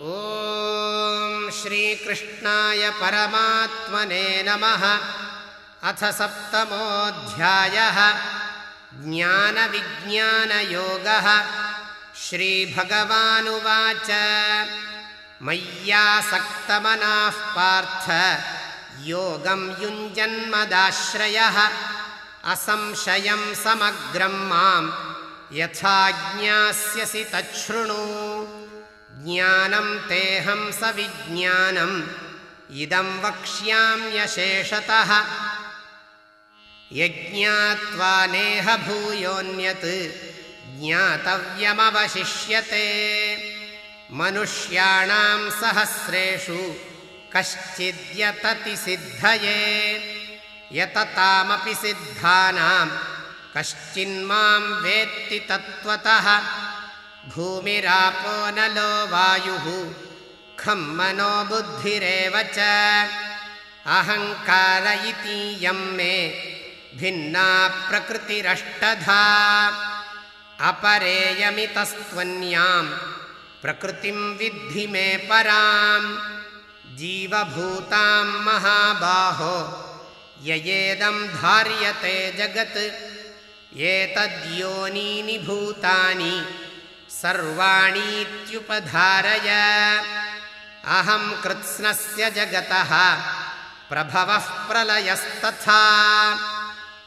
ॐ श्रीकृष्णाय परमात्मने नमः। अथ सप्तमोऽध्यायः। ज्ञानविज्ञानयोगः। श्रीभगवानुवाच। मय्यासक्तमनाः पार्थ। योगं युञ्जन्मदाश्रयः। असंशयं समग्रं मां यथा ज्ञास्यसि तच्छृणु ज्ञानं तेऽहं सविज्ञानम्। इदं वक्ष्याम्यशेषतः यज्ञात्वा नेह भूयोऽन्यत् ज्ञातव्यमवशिष्यते। मनुष्याणां सहस्रेषु कश्चिद्यतति सिद्धये। यततामपि सिद्धानां कश्चिन्मां वेत्ति तत्त्वतः भूमिरापो नलो वायुः खं मनो बुद्धिरेव च। अहङ्कार इतीयं मे भिन्ना प्रकृतिरष्टधा। अपरेयमितस्त्वन्यां प्रकृतिं विद्धि मे परां जीवभूतां महाबाहो ययेदं धार्यते जगत्। एतद्योनीनि भूतानि सर्वाणीत्युपधारय। अहं कृत्स्नस्य जगतः प्रभवः प्रलयस्तथा।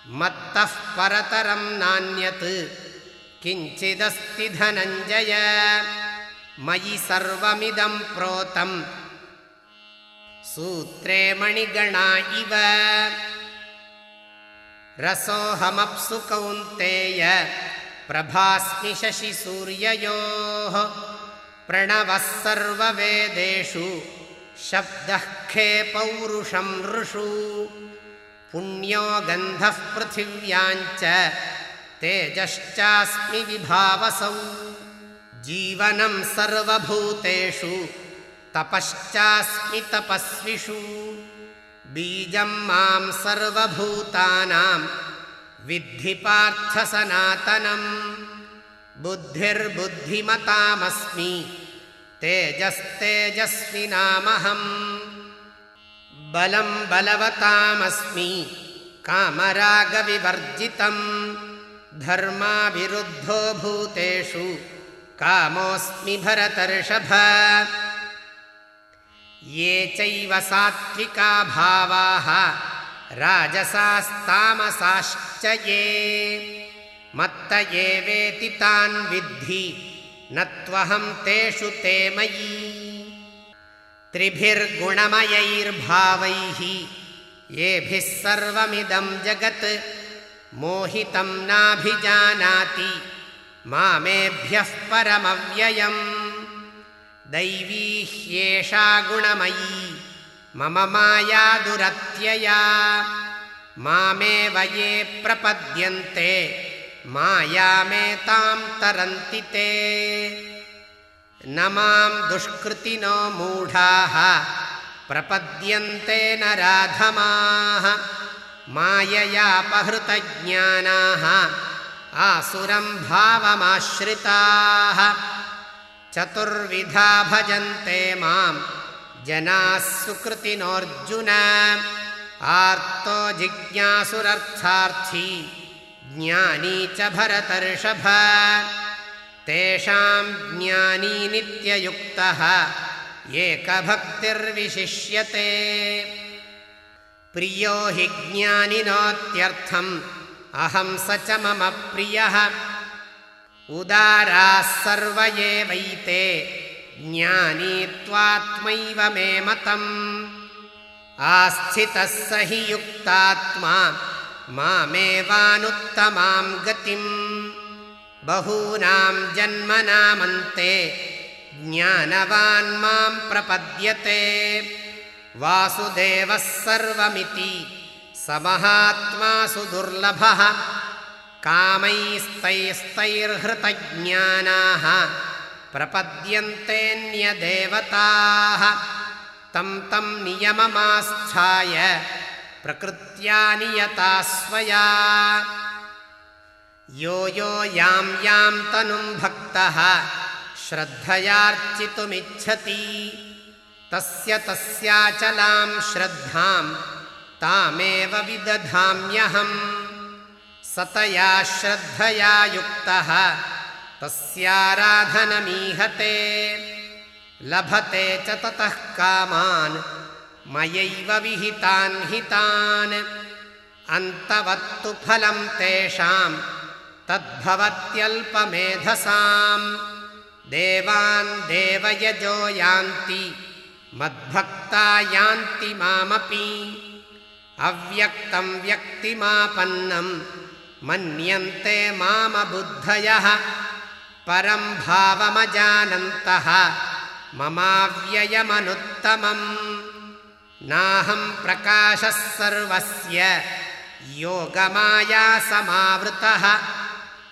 मत्तः परतरं नान्यत् किञ्चिदस्ति धनञ्जय। मयि सर्वमिदं प्रोतं सूत्रे मणिगणा इव। रसोऽहमप्सु कौन्तेय प्रभास्मि शशिसूर्ययोः प्रणवः सर्ववेदेषु शब्दः खे पौरुषं ऋषु। पुण्यो गन्धः पृथिव्याञ्च तेजश्चास्मि विभावसौ। जीवनं सर्वभूतेषु तपश्चास्मि तपस्विषु। बीजं मां सर्वभूतानां विद्धि पार्थसनातनम् बुद्धिर्बुद्धिमतामस्मि। तेजस्तेजस्विनामहम्। बलं बलवतामस्मि। कामरागविवर्जितम्। धर्माविरुद्धो भूतेषु। कामोऽस्मि भरतर्षभ। ये चैव सात्विका भावाः राजसास्तामसाश्च ये। मत्त एवेति तान् विद्धि न त्वहं तेषु ते मयि। त्रिभिर्गुणमयैर्भावैः येभिः सर्वमिदं जगत् मोहितं नाभिजानाति मामेभ्यः परमव्ययम्। दैवी ह्येषा गुणमयी मम माया दुरत्यया। मामेव ये प्रपद्यन्ते मायामेतां तरन्ति ते। न मां दुष्कृतिनो मूढाः प्रपद्यन्ते न राधमाः। माययापहृतज्ञानाः आसुरं भावमाश्रिताः। चतुर्विधा भजन्ते मां जनाः सुकृतिनोऽर्जुन आर्तो जिज्ञासुरर्थार्थी ज्ञानी च भरतर्षभ। तेषां ज्ञानी नित्ययुक्तः एकभक्तिर्विशिष्यते। प्रियो हि ज्ञानिनोत्यर्थम् अहं स च मम प्रियः। उदाराः सर्व एवैते ज्ञानी त्वात्मैव मे मतम्। आस्थितः स हि युक्तात्मा मामेवानुत्तमां गतिम्। बहूनां जन्मनामन्ते ज्ञानवान् मां प्रपद्यते। वासुदेवः सर्वमिति स महात्मासु दुर्लभः। कामैस्तैस्तैर्हृतज्ञानाः प्रपद्यन्तेऽन्यदेवताः। तं तं नियममास्थाय प्रकृत्या नियता स्वया। यो यो यां यां तनुं भक्तः श्रद्धयार्चितुमिच्छति। तस्य तस्याचलां श्रद्धां तामेव विदधाम्यहम्। सतया श्रद्धया युक्तः तस्याराधनमीहते। लभते च ततः कामान् मयैव विहितान् हितान्। अन्तवत्तु फलं तेषां तद्भवत्यल्पमेधसाम्। देवान् देवयजो यान्ति मद्भक्ता यान्ति मामपि। अव्यक्तं व्यक्तिमापन्नं मन्यन्ते मामबुद्धयः परं भावमजानन्तः ममाव्ययमनुत्तमम्। नाहं प्रकाशः सर्वस्य योगमायासमावृतः।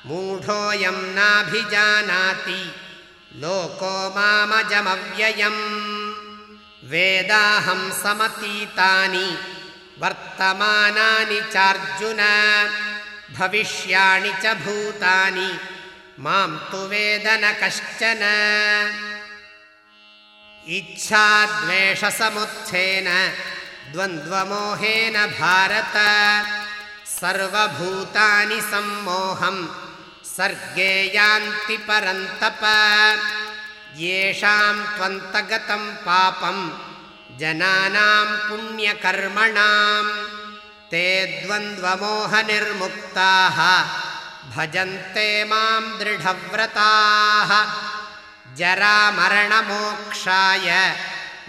मूढोऽयं नाभिजानाति लोको मामजमव्ययम्। वेदाहं समतीतानि वर्तमानानि चार्जुन भविष्याणि च भूतानि मां तु वेद न कश्चन। इच्छाद्वेषसमुत्थेन द्वन्द्वमोहेन भारत। सर्वभूतानि सम्मोहं सर्गे यान्ति परन्तप। येषां त्वन्तगतं पापं जनानां पुण्यकर्मणां ते द्वन्द्वमोहनिर्मुक्ताः भजन्ते मां दृढव्रताः। जरामरणमोक्षाय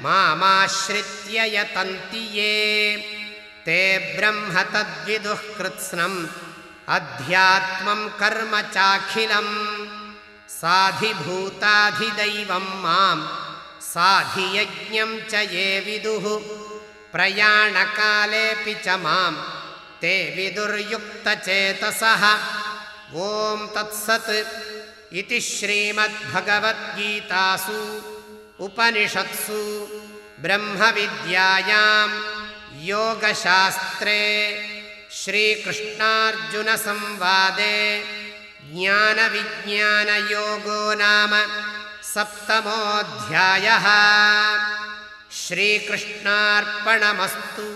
मामाश्रित्य यतन्ति ये। ते ब्रह्म तद्विदुः कृत्स्नम्। अध्यात्मं कर्म चाखिलम्। साधिभूताधिदैवं मां। साधियज्ञं च ये विदुः। प्रयाणकालेऽपि च मां। ते विदुर्युक्तचेतसः ॐ तत्सत् इति श्रीमद्भगवद्गीतासु उपनिषत्सु ब्रह्मविद्यायां योगशास्त्रे श्रीकृष्णार्जुनसंवादे ज्ञानविज्ञानयोगो नाम सप्तमोऽध्यायः। श्रीकृष्णार्पणमस्तु